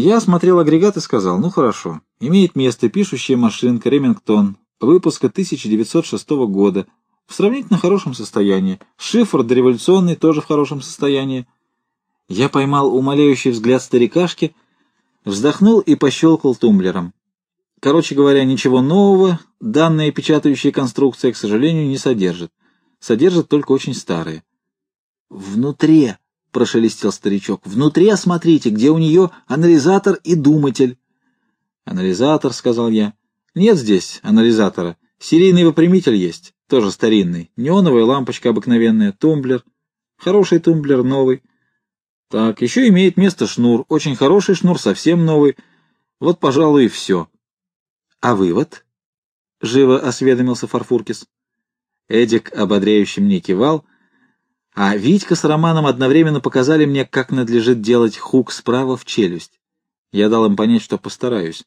Я осмотрел агрегат и сказал, ну хорошо, имеет место пишущая машинка Ремингтон выпуска 1906 года в сравнительно хорошем состоянии, шифр дореволюционный тоже в хорошем состоянии. Я поймал умоляющий взгляд старикашки, вздохнул и пощелкал тумблером. Короче говоря, ничего нового данная печатающая конструкция, к сожалению, не содержит. Содержит только очень старые. «Внутри», — прошелестел старичок, — «внутри осмотрите, где у нее анализатор и думатель». «Анализатор», — сказал я. «Нет здесь анализатора. Серийный выпрямитель есть, тоже старинный. Неоновая лампочка обыкновенная, тумблер. Хороший тумблер, новый. Так, еще имеет место шнур. Очень хороший шнур, совсем новый. Вот, пожалуй, и все». «А вывод?» — живо осведомился Фарфуркис. Эдик ободряюще мне кивал, а Витька с Романом одновременно показали мне, как надлежит делать хук справа в челюсть. Я дал им понять, что постараюсь.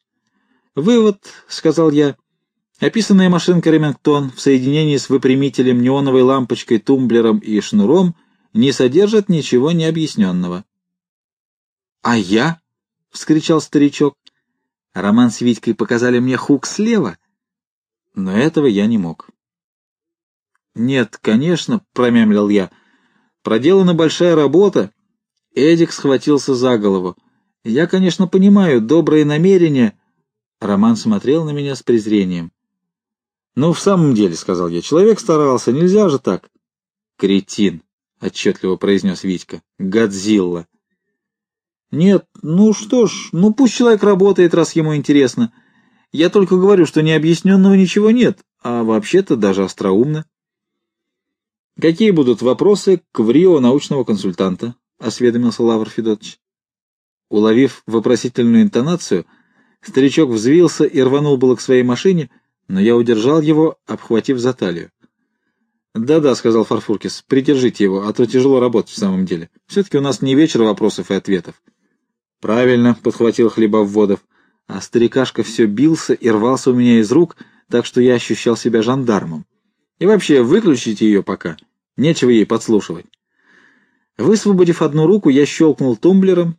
«Вывод», — сказал я, — «описанная машинка Ремингтон в соединении с выпрямителем, неоновой лампочкой, тумблером и шнуром не содержит ничего необъясненного». «А я?» — вскричал старичок. Роман с Витькой показали мне хук слева, но этого я не мог. «Нет, конечно», — промямлил я, — «проделана большая работа». Эдик схватился за голову. «Я, конечно, понимаю, добрые намерения...» Роман смотрел на меня с презрением. «Ну, в самом деле», — сказал я, — «человек старался, нельзя же так». «Кретин», — отчетливо произнес Витька, — «Годзилла». Нет, ну что ж, ну пусть человек работает, раз ему интересно. Я только говорю, что необъясненного ничего нет, а вообще-то даже остроумно. Какие будут вопросы к врио научного консультанта? — осведомился Лавр Федотович. Уловив вопросительную интонацию, старичок взвился и рванул было к своей машине, но я удержал его, обхватив за талию. «Да-да», — сказал Фарфуркис, — «придержите его, а то тяжело работать в самом деле. Все-таки у нас не вечер вопросов и ответов». «Правильно», — подхватил Хлебоводов. А старикашка все бился и рвался у меня из рук, так что я ощущал себя жандармом. И вообще, выключите ее пока. Нечего ей подслушивать. Высвободив одну руку, я щелкнул тумблером,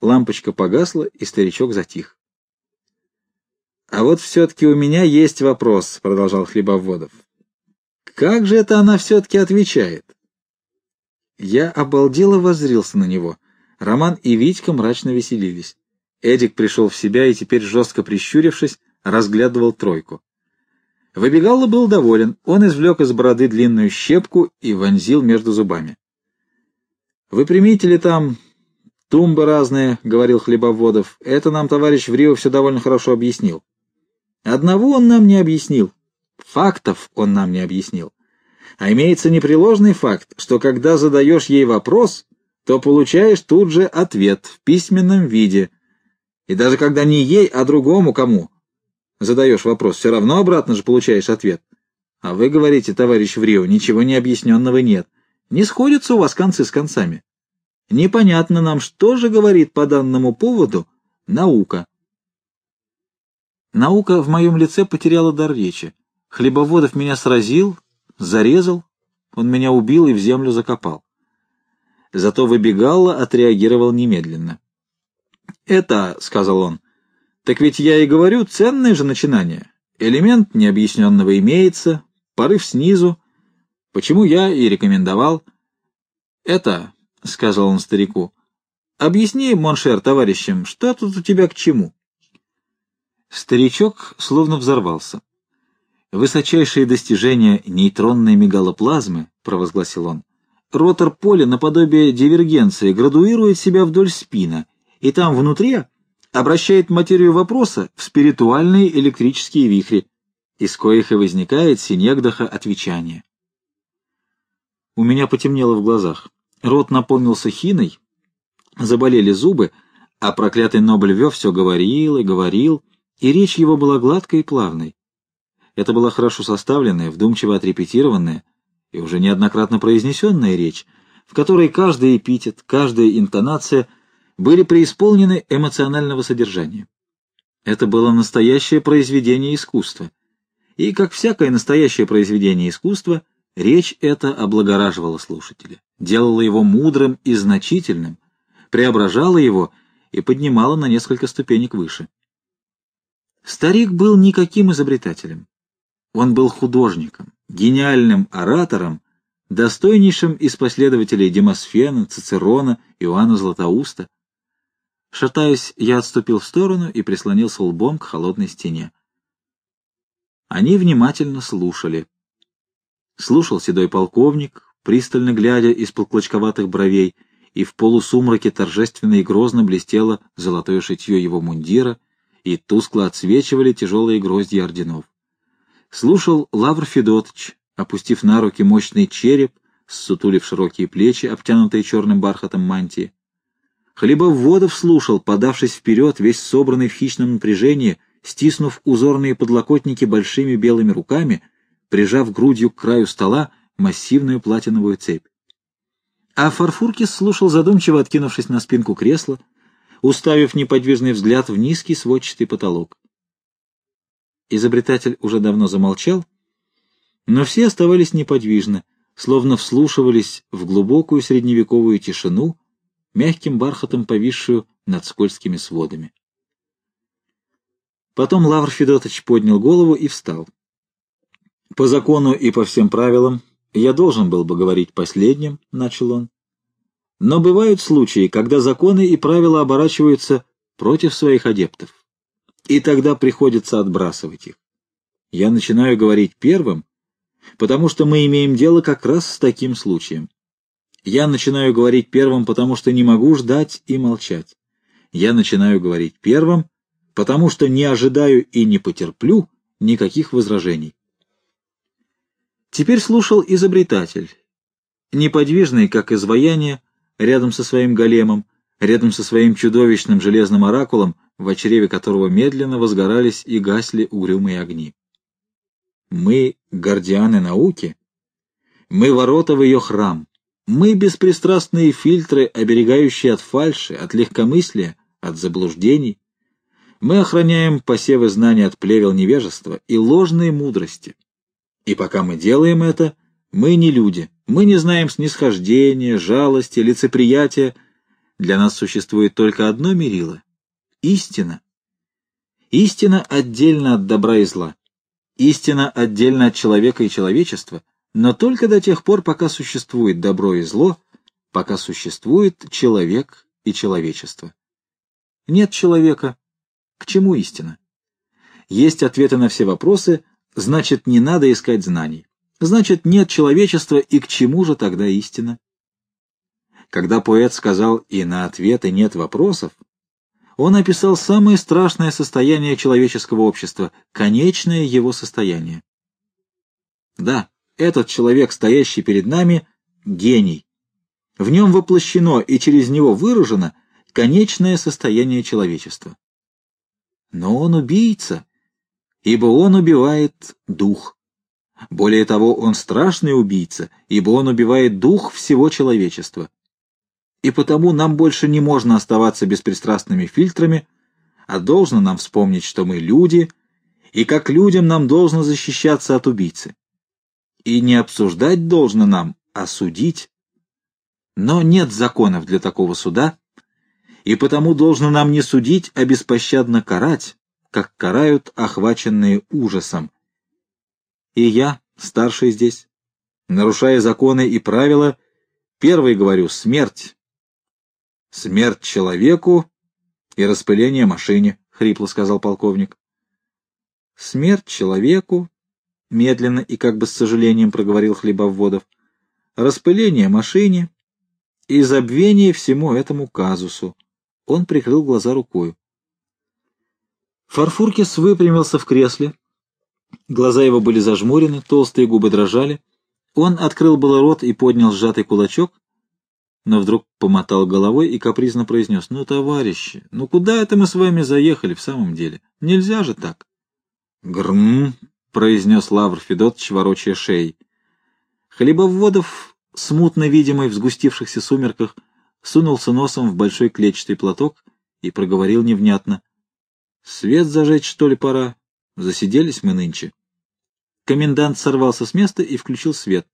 лампочка погасла, и старичок затих. «А вот все-таки у меня есть вопрос», — продолжал Хлебоводов. «Как же это она все-таки отвечает?» Я обалдело воззрился на него — Роман и Витька мрачно веселились. Эдик пришел в себя и теперь, жестко прищурившись, разглядывал тройку. Выбегалла был доволен. Он извлек из бороды длинную щепку и вонзил между зубами. «Выпрямители там, тумбы разные», — говорил Хлебоводов. «Это нам товарищ в Рио все довольно хорошо объяснил». «Одного он нам не объяснил. Фактов он нам не объяснил. А имеется непреложный факт, что когда задаешь ей вопрос, то получаешь тут же ответ в письменном виде. И даже когда не ей, а другому кому задаешь вопрос, все равно обратно же получаешь ответ. А вы говорите, товарищ Врио, ничего необъясненного нет. Не сходятся у вас концы с концами. Непонятно нам, что же говорит по данному поводу наука. Наука в моем лице потеряла дар речи. Хлебоводов меня сразил, зарезал, он меня убил и в землю закопал. Зато Выбегалло отреагировал немедленно. «Это, — сказал он, — так ведь я и говорю, ценное же начинание. Элемент необъясненного имеется, порыв снизу. Почему я и рекомендовал. Это, — сказал он старику, — объясни, мон шер, товарищам, что тут у тебя к чему?» Старичок словно взорвался. «Высочайшие достижения нейтронной мегалоплазмы», — провозгласил он, ротор поля наподобие дивергенции градуирует себя вдоль спина, и там внутри обращает материю вопроса в спиритуальные электрические вихри, из коих и возникает синегдаха отвечания. У меня потемнело в глазах. Рот наполнился хиной, заболели зубы, а проклятый Нобль Вё все говорил и говорил, и речь его была гладкой и плавной. Это была хорошо составленная, вдумчиво отрепетированная, и уже неоднократно произнесенная речь, в которой каждый эпитет, каждая интонация были преисполнены эмоционального содержания. Это было настоящее произведение искусства. И, как всякое настоящее произведение искусства, речь эта облагораживала слушателя, делала его мудрым и значительным, преображала его и поднимала на несколько ступенек выше. Старик был никаким изобретателем. Он был художником, гениальным оратором, достойнейшим из последователей Демосфена, Цицерона, Иоанна Златоуста. Шатаясь, я отступил в сторону и прислонился лбом к холодной стене. Они внимательно слушали. Слушал седой полковник, пристально глядя из-под клочковатых бровей, и в полусумраке торжественно и грозно блестело золотое шитье его мундира, и тускло отсвечивали тяжелые гроздья орденов. Слушал Лавр Федотович, опустив на руки мощный череп, ссутулив широкие плечи, обтянутые черным бархатом мантии. Хлебоводов слушал, подавшись вперед, весь собранный в хищном напряжении, стиснув узорные подлокотники большими белыми руками, прижав грудью к краю стола массивную платиновую цепь. А Фарфуркис слушал задумчиво, откинувшись на спинку кресла, уставив неподвижный взгляд в низкий сводчатый потолок. Изобретатель уже давно замолчал, но все оставались неподвижны, словно вслушивались в глубокую средневековую тишину, мягким бархатом повисшую над скользкими сводами. Потом Лавр Федотович поднял голову и встал. По закону и по всем правилам я должен был бы говорить последним, — начал он. Но бывают случаи, когда законы и правила оборачиваются против своих адептов, и тогда приходится отбрасывать их. Я начинаю говорить первым, потому что мы имеем дело как раз с таким случаем. Я начинаю говорить первым, потому что не могу ждать и молчать. Я начинаю говорить первым, потому что не ожидаю и не потерплю никаких возражений. Теперь слушал изобретатель, неподвижный, как изваяние, рядом со своим големом, рядом со своим чудовищным железным оракулом, в чреве которого медленно возгорались и гасли угрюмые огни. Мы — гардианы науки, мы — ворота в ее храм, мы — беспристрастные фильтры, оберегающие от фальши, от легкомыслия, от заблуждений. Мы охраняем посевы знаний от плевел невежества и ложной мудрости. И пока мы делаем это, мы не люди, мы не знаем снисхождения, жалости, лицеприятия. Для нас существует только одно мерило — истина. Истина отдельно от добра и зла. Истина отдельно от человека и человечества, но только до тех пор, пока существует добро и зло, пока существует человек и человечество. Нет человека. К чему истина? Есть ответы на все вопросы, значит, не надо искать знаний. Значит, нет человечества, и к чему же тогда истина? Когда поэт сказал «и на ответы нет вопросов», он описал самое страшное состояние человеческого общества, конечное его состояние. Да, этот человек, стоящий перед нами, гений. В нем воплощено и через него выражено конечное состояние человечества. Но он убийца, ибо он убивает дух. Более того, он страшный убийца, ибо он убивает дух всего человечества. И потому нам больше не можно оставаться беспристрастными фильтрами, а должно нам вспомнить, что мы люди, и как людям нам должно защищаться от убийцы. И не обсуждать должно нам, а судить. Но нет законов для такого суда, и потому должно нам не судить, а беспощадно карать, как карают охваченные ужасом, и я, старший здесь, нарушая законы и правила, первый говорю «смерть». «Смерть человеку и распыление машине», — хрипло сказал полковник. «Смерть человеку», — медленно и как бы с сожалением проговорил Хлебоводов, «распыление машине и забвение всему этому казусу». Он прикрыл глаза рукой. Фарфуркис выпрямился в кресле, Глаза его были зажмурены, толстые губы дрожали. Он открыл было рот и поднял сжатый кулачок, но вдруг помотал головой и капризно произнес, «Ну, товарищи, ну куда это мы с вами заехали в самом деле? Нельзя же так!» «Грм!» — произнес Лавр Федотович, ворочая шеей. Хлебоводов, смутно видимый в сгустившихся сумерках, сунулся носом в большой клетчатый платок и проговорил невнятно. «Свет зажечь, что ли, пора? Засиделись мы нынче. Комендант сорвался с места и включил свет.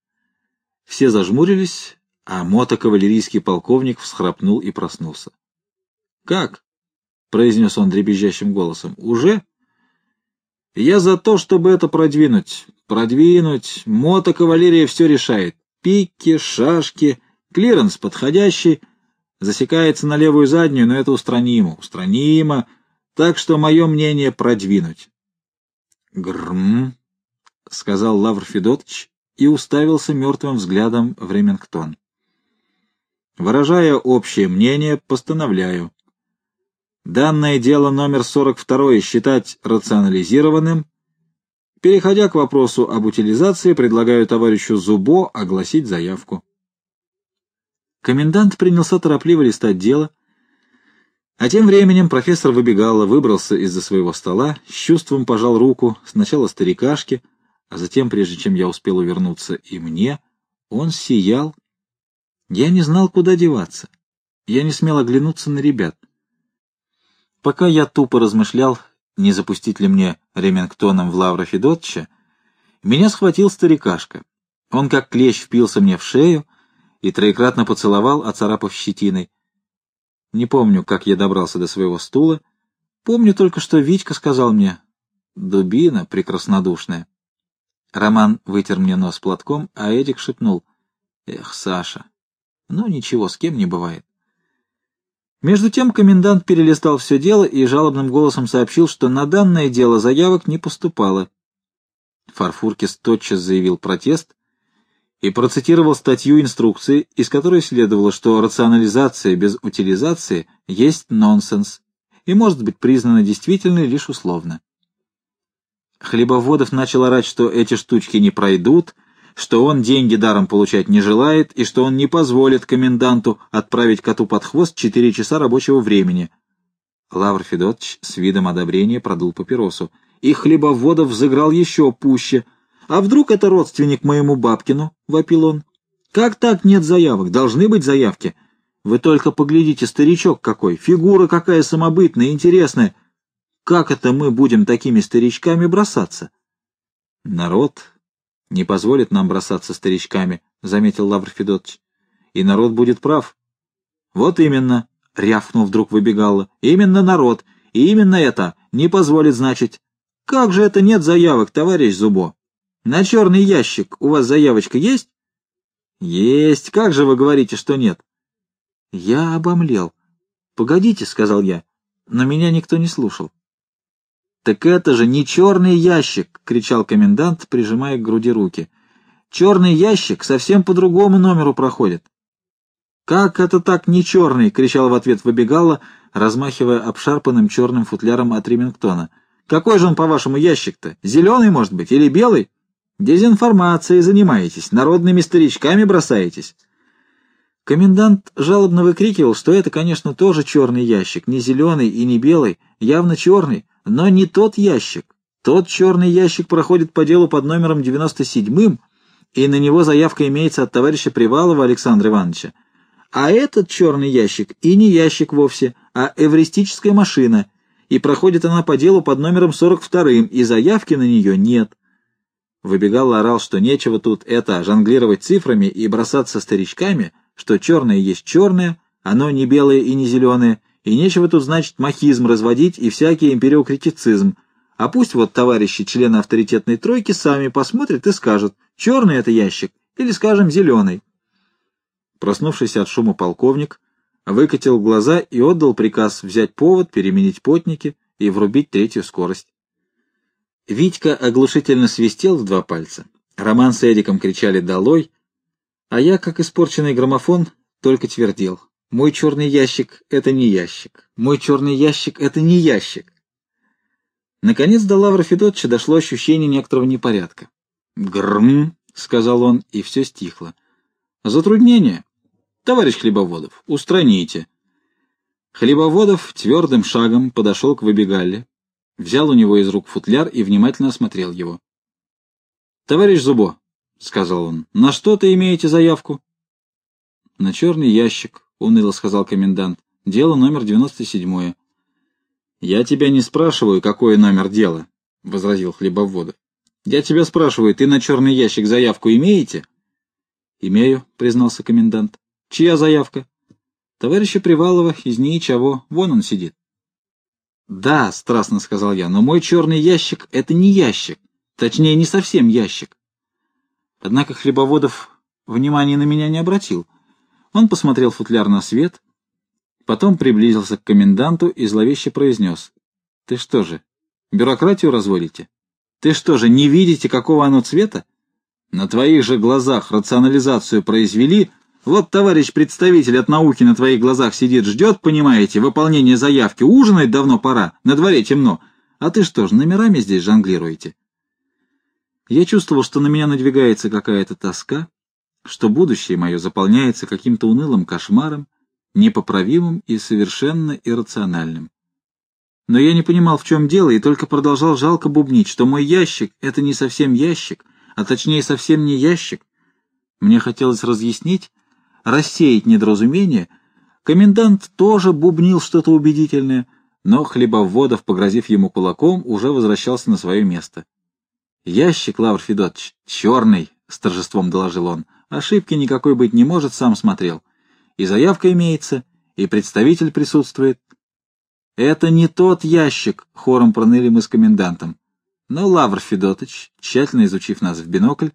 Все зажмурились, а мотокавалерийский полковник всхрапнул и проснулся. — Как? — произнес он дребезжащим голосом. — Уже? Я за то, чтобы это продвинуть. Продвинуть. Мотокавалерия все решает. Пики, шашки, клиренс подходящий. Засекается на левую заднюю, но это устранимо. Устранимо. Так что мое мнение продвинуть. Грм, — сказал Лавр Федотович и уставился мертвым взглядом в ремингтон. Выражая общее мнение, постановляю. Данное дело номер 42 считать рационализированным. Переходя к вопросу об утилизации, предлагаю товарищу Зубо огласить заявку. Комендант принялся торопливо листать дело, а тем временем профессор выбегала, выбрался из-за своего стола, с чувством пожал руку сначала старикашке, а затем, прежде чем я успел увернуться и мне, он сиял. Я не знал, куда деваться. Я не смел оглянуться на ребят. Пока я тупо размышлял, не запустить ли мне Ремингтоном в Лавра Федотча, меня схватил старикашка. Он как клещ впился мне в шею и троекратно поцеловал, оцарапав щетиной. Не помню, как я добрался до своего стула. Помню только, что Витька сказал мне «Дубина прекраснодушная». Роман вытер мне нос платком, а Эдик шепнул «Эх, Саша, ну ничего, с кем не бывает». Между тем комендант перелистал все дело и жалобным голосом сообщил, что на данное дело заявок не поступало. Фарфуркис тотчас заявил протест и процитировал статью инструкции, из которой следовало, что рационализация без утилизации есть нонсенс и может быть признана действительной лишь условно. Хлебоводов начал орать, что эти штучки не пройдут, что он деньги даром получать не желает и что он не позволит коменданту отправить коту под хвост четыре часа рабочего времени. Лавр Федотович с видом одобрения продул папиросу, и Хлебоводов взыграл еще пуще. «А вдруг это родственник моему Бабкину?» — вопил он. «Как так нет заявок? Должны быть заявки. Вы только поглядите, старичок какой, фигура какая самобытная, интересная. Как это мы будем такими старичками бросаться? — Народ не позволит нам бросаться старичками, — заметил Лавр Федотович. — И народ будет прав. — Вот именно, — рявкнул вдруг выбегало. — Именно народ. И именно это не позволит, значит. Как же это нет заявок, товарищ Зубо? На черный ящик у вас заявочка есть? — Есть. Как же вы говорите, что нет? Я обомлел. — Погодите, — сказал я, но меня никто не слушал. «Так это же не черный ящик!» — кричал комендант, прижимая к груди руки. «Черный ящик совсем по другому номеру проходит». «Как это так не черный?» — кричал в ответ выбегала, размахивая обшарпанным черным футляром от Ремингтона. «Какой же он, по-вашему, ящик-то? Зеленый, может быть, или белый? Дезинформацией занимаетесь, народными старичками бросаетесь». Комендант жалобно выкрикивал, что это, конечно, тоже черный ящик, не зеленый и не белый, явно черный, но не тот ящик. Тот черный ящик проходит по делу под номером 97-м, и на него заявка имеется от товарища Привалова Александра Ивановича. А этот черный ящик и не ящик вовсе, а эвристическая машина, и проходит она по делу под номером 42-м, и заявки на нее нет. Выбегал орал, что нечего тут это, жонглировать цифрами и бросаться старичками, что черное есть черное, оно не белое и не зеленое, и нечего тут, значит, махизм разводить и всякий империокритицизм. А пусть вот товарищи, члены авторитетной тройки, сами посмотрят и скажут, черный это ящик или, скажем, зеленый. Проснувшийся от шума полковник выкатил глаза и отдал приказ взять повод, переменить потники и врубить третью скорость. Витька оглушительно свистел в два пальца. Роман с Эдиком кричали «Долой!», а я, как испорченный граммофон, только твердил мой черный ящик — это не ящик. Мой черный ящик — это не ящик. Наконец до Лавра Федотча дошло ощущение некоторого непорядка. «Грм!» — сказал он, и все стихло. «Затруднение. Товарищ Хлебоводов, устраните». Хлебоводов твердым шагом подошел к Выбегалле, взял у него из рук футляр и внимательно осмотрел его. «Товарищ Зубо», — сказал он, — «на что ты имеете заявку?» «На черный ящик», — уныло сказал комендант. «Дело номер девяносто седьмое». «Я тебя не спрашиваю, какой номер дела», — возразил Хлебоводов. «Я тебя спрашиваю, ты на черный ящик заявку имеете?» «Имею», — признался комендант. «Чья заявка?» «Товарища Привалова из НИИ чего, вон он сидит». «Да», — страстно сказал я, — «но мой черный ящик — это не ящик, точнее, не совсем ящик». Однако Хлебоводов внимания на меня не обратил. Он посмотрел футляр на свет, потом приблизился к коменданту и зловеще произнес. «Ты что же, бюрократию разводите? Ты что же, не видите, какого оно цвета? На твоих же глазах рационализацию произвели, вот товарищ представитель от науки на твоих глазах сидит, ждет, понимаете, выполнение заявки, ужинать давно пора, на дворе темно, а ты что ж, номерами здесь жонглируете?» Я чувствовал, что на меня надвигается какая-то тоска, что будущее мое заполняется каким-то унылым кошмаром, непоправимым и совершенно иррациональным. Но я не понимал, в чем дело, и только продолжал жалко бубнить, что мой ящик — это не совсем ящик, а точнее совсем не ящик. Мне хотелось разъяснить, рассеять недоразумение. Комендант тоже бубнил что-то убедительное, но Хлебоводов, погрозив ему кулаком, уже возвращался на свое место. «Ящик, Лавр Федотович, черный», — с торжеством доложил он. «Ошибки никакой быть не может, сам смотрел. И заявка имеется, и представитель присутствует». «Это не тот ящик», — хором проныли мы с комендантом. Но Лавр Федотович, тщательно изучив нас в бинокль,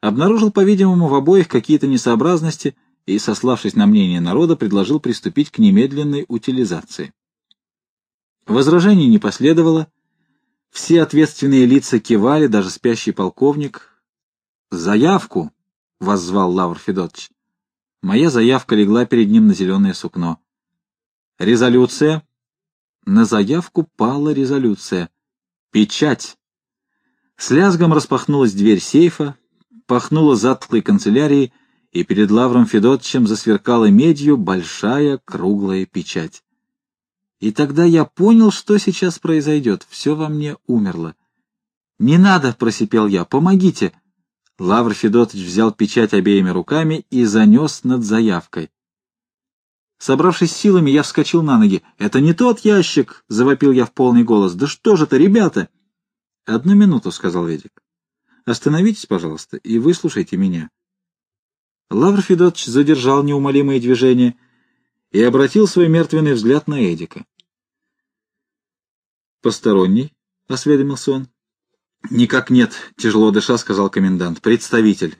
обнаружил, по-видимому, в обоих какие-то несообразности и, сославшись на мнение народа, предложил приступить к немедленной утилизации. Возражений не последовало, все ответственные лица кивали, даже спящий полковник. «Заявку!» — воззвал Лавр Федотович. Моя заявка легла перед ним на зеленое сукно. «Резолюция?» На заявку пала резолюция. «Печать!» С лязгом распахнулась дверь сейфа, пахнула затклой канцелярии, и перед Лавром Федотовичем засверкала медью большая круглая печать. И тогда я понял, что сейчас произойдет. Все во мне умерло. «Не надо!» — просипел я. «Помогите!» Лавр Федотович взял печать обеими руками и занес над заявкой. Собравшись силами, я вскочил на ноги. «Это не тот ящик!» — завопил я в полный голос. «Да что же это, ребята?» «Одну минуту», — сказал Ведик. «Остановитесь, пожалуйста, и выслушайте меня». Лавр Федотович задержал неумолимые движения и обратил свой мертвенный взгляд на Эдика. «Посторонний?» — осведомился он. «Никак нет», — тяжело дыша сказал комендант. «Представитель».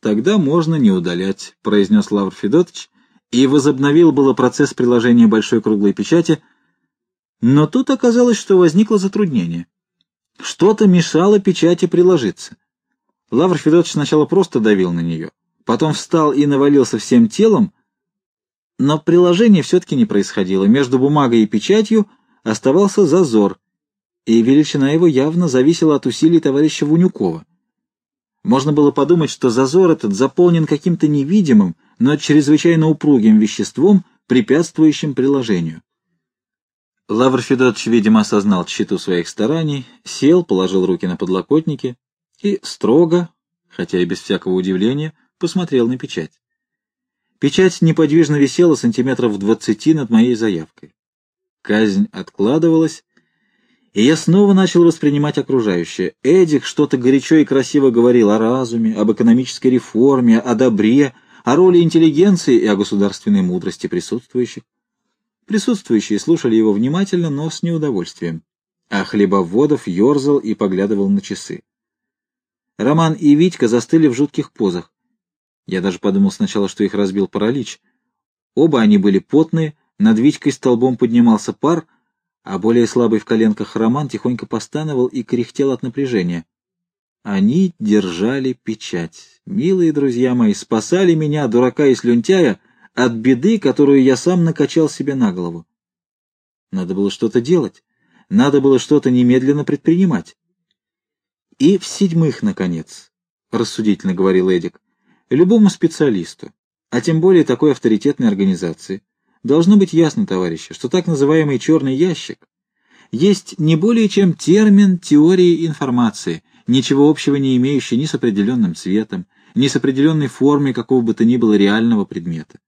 «Тогда можно не удалять», — произнес Лавр Федотович, и возобновил было процесс приложения большой круглой печати, но тут оказалось, что возникло затруднение. Что-то мешало печати приложиться. Лавр Федотович сначала просто давил на нее, потом встал и навалился всем телом, но приложение все-таки не происходило. Между бумагой и печатью оставался зазор, и величина его явно зависела от усилий товарища Вунюкова. Можно было подумать, что зазор этот заполнен каким-то невидимым, но чрезвычайно упругим веществом, препятствующим приложению. Лавр Федотович, видимо, осознал тщету своих стараний, сел, положил руки на подлокотники и строго, хотя и без всякого удивления, посмотрел на печать. Печать неподвижно висела сантиметров в двадцати над моей заявкой. Казнь откладывалась, и я снова начал воспринимать окружающее. Эдик что-то горячо и красиво говорил о разуме, об экономической реформе, о добре, о роли интеллигенции и о государственной мудрости присутствующих. Присутствующие слушали его внимательно, но с неудовольствием. А Хлебоводов ерзал и поглядывал на часы. Роман и Витька застыли в жутких позах. Я даже подумал сначала, что их разбил паралич. Оба они были потные, над Витькой столбом поднимался пар, а более слабый в коленках Роман тихонько постановал и кряхтел от напряжения. Они держали печать. Милые друзья мои, спасали меня, дурака и слюнтяя, от беды, которую я сам накачал себе на голову. Надо было что-то делать. Надо было что-то немедленно предпринимать. И в-седьмых, наконец, — рассудительно говорил Эдик, Любому специалисту, а тем более такой авторитетной организации, должно быть ясно, товарищи, что так называемый черный ящик есть не более чем термин теории информации, ничего общего не имеющий ни с определенным цветом, ни с определенной формой какого бы то ни было реального предмета.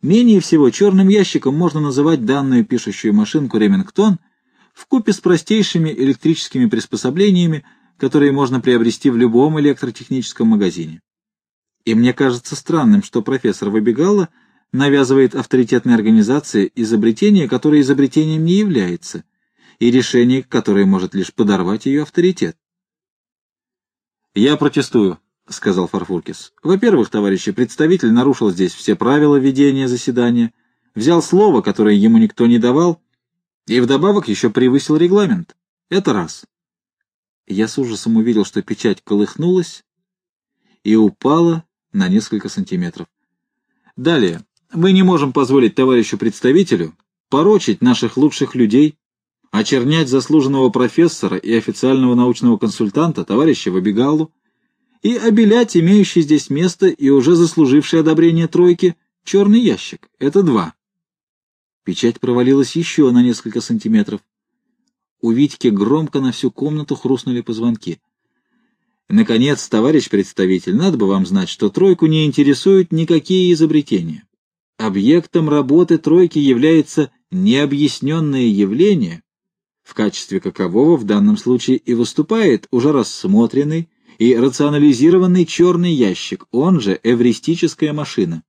Менее всего черным ящиком можно называть данную пишущую машинку Ремингтон в купе с простейшими электрическими приспособлениями, которые можно приобрести в любом электротехническом магазине. И мне кажется странным, что профессор Выбегало навязывает авторитетной организации изобретение, которое изобретением не является, и решение, которое может лишь подорвать ее авторитет. «Я протестую», — сказал Фарфуркис. «Во-первых, товарищи, представитель нарушил здесь все правила ведения заседания, взял слово, которое ему никто не давал, и вдобавок еще превысил регламент. Это раз». Я с ужасом увидел, что печать колыхнулась и упала на несколько сантиметров. Далее. Мы не можем позволить товарищу представителю порочить наших лучших людей, очернять заслуженного профессора и официального научного консультанта, товарища Вабигалу, и обелять имеющий здесь место и уже заслуживший одобрение тройки черный ящик. Это два. Печать провалилась еще на несколько сантиметров. У Витьки громко на всю комнату хрустнули позвонки. Наконец, товарищ представитель, надо бы вам знать, что тройку не интересуют никакие изобретения. Объектом работы тройки является необъясненное явление, в качестве какового в данном случае и выступает уже рассмотренный и рационализированный черный ящик, он же эвристическая машина.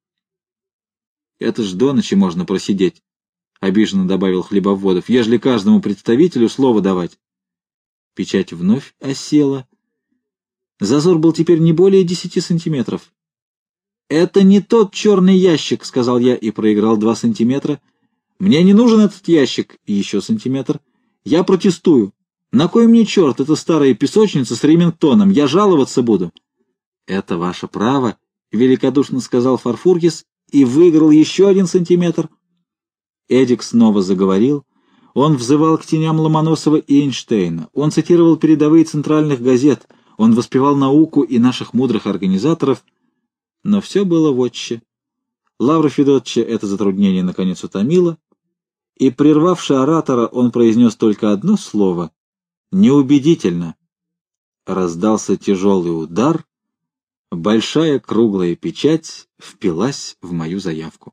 Это ж до ночи можно просидеть, — обиженно добавил Хлебоводов, — ежели каждому представителю слово давать. Печать вновь осела. Зазор был теперь не более десяти сантиметров. «Это не тот черный ящик», — сказал я и проиграл два сантиметра. «Мне не нужен этот ящик» и еще сантиметр. Я протестую. На кой мне черт эта старая песочница с Ремингтоном? Я жаловаться буду. Это ваше право, — великодушно сказал Фарфургис и выиграл еще один сантиметр. Эдик снова заговорил. Он взывал к теням Ломоносова и Эйнштейна. Он цитировал передовые центральных газет. Он воспевал науку и наших мудрых организаторов. Но все было в отче. Лавра Федотча это затруднение наконец утомило, и, прервавший оратора, он произнес только одно слово — неубедительно. Раздался тяжелый удар, большая круглая печать впилась в мою заявку.